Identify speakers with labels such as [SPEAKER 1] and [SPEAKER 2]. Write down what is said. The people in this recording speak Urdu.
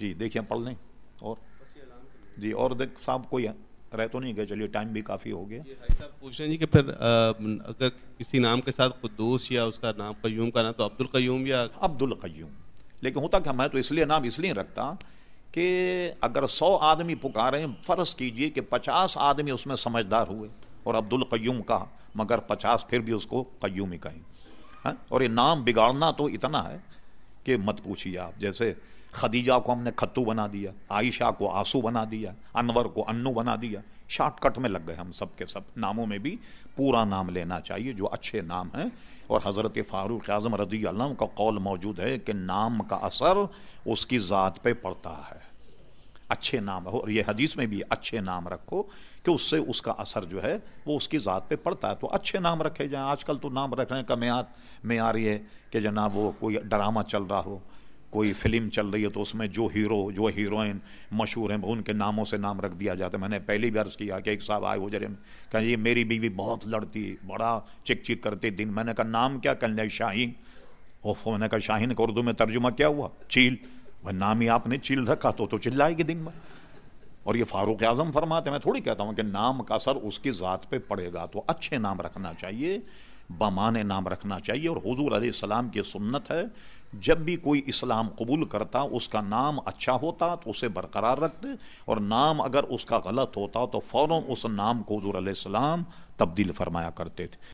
[SPEAKER 1] جی دیکھیں پڑھ لیں اور۔ جی اور دیکھ صاحب کوئی رہ تو نہیں گئے چلیے ٹائم بھی کافی ہو گیا۔
[SPEAKER 2] صاحب پوچھ رہے ہیں جی کہ پھر اگر کسی نام کے ساتھ قدوس یا اس کا نام قیوم کا نام تو عبد القیوم یا؟
[SPEAKER 1] عبد القیوم لیکن ہوتا کہ میں تو اس لیے نام اس لیے رکھتا کہ اگر سو آدمی پکارے فرض کیجیے کہ پچاس آدمی اس میں سمجھدار ہوئے اور عبد القیوم کہا مگر پچاس پھر بھی اس کو قیوم ہی کہیں۔ ہاں؟ اور یہ نام بگاڑنا تو اتنا ہے کہ مت پوچھیے آپ جیسے خدیجہ کو ہم نے کھتو بنا دیا، عائشہ کو آسو بنا دیا، انور کو انو بنا دیا۔ شارٹ کٹ میں لگ گئے ہم سب کے سب۔ ناموں میں بھی پورا نام لینا چاہیے، جو اچھے نام ہیں۔ اور حضرت فاروق اعظم رضی اللہ عنہ کا قول موجود ہے کہ نام کا اثر اس کی ذات پہ پڑتا ہے۔ اچھے نام ہو اور یہ حدیث میں بھی اچھے نام رکھو کہ اس سے اس کا اثر جو ہے وہ اس کی ذات پہ پڑتا ہے۔ تو اچھے نام رکھے جائیں۔ آج کل تو نام رکھنے کا معیار معیار یہ کہ جناب وہ کوئی ڈرامہ چل رہا ہو۔ کوئی فلم چل رہی ہے تو اس میں جو ہیرو، جو ہیروئن مشہور ہیں، ان کے ناموں سے نام رکھ دیا جاتا ہے۔ میں نے پہلی بھی عرض کیا کہ ایک صاحب آئے حجرے میں کہ یہ میری بیوی بہت لڑتی، بڑا چک چک کرتی دن۔ میں نے کہا نام کیا؟ کہنے شاہین۔ اوف، میں نے کہا شاہین کا اردو میں ترجمہ کیا ہوا؟ چیل۔ نام ہی آپ نے چیل رکھا تو تو چلائے گی دن میں اور یہ فاروق اعظم فرماتے ہیں، میں تھوڑی کہتا ہوں کہ نام کا اثر اس کی ذات پہ پڑے گا، تو اچھے نام رکھنا چاہیے بامان نام رکھنا چاہیے اور حضور علیہ السلام کی سنت ہے، جب بھی کوئی اسلام قبول کرتا، اس کا نام اچھا ہوتا تو اسے برقرار رکھتے، اور نام اگر اس کا غلط ہوتا تو فوراً اس نام کو حضور علیہ السلام تبدیل فرمایا کرتے تھے۔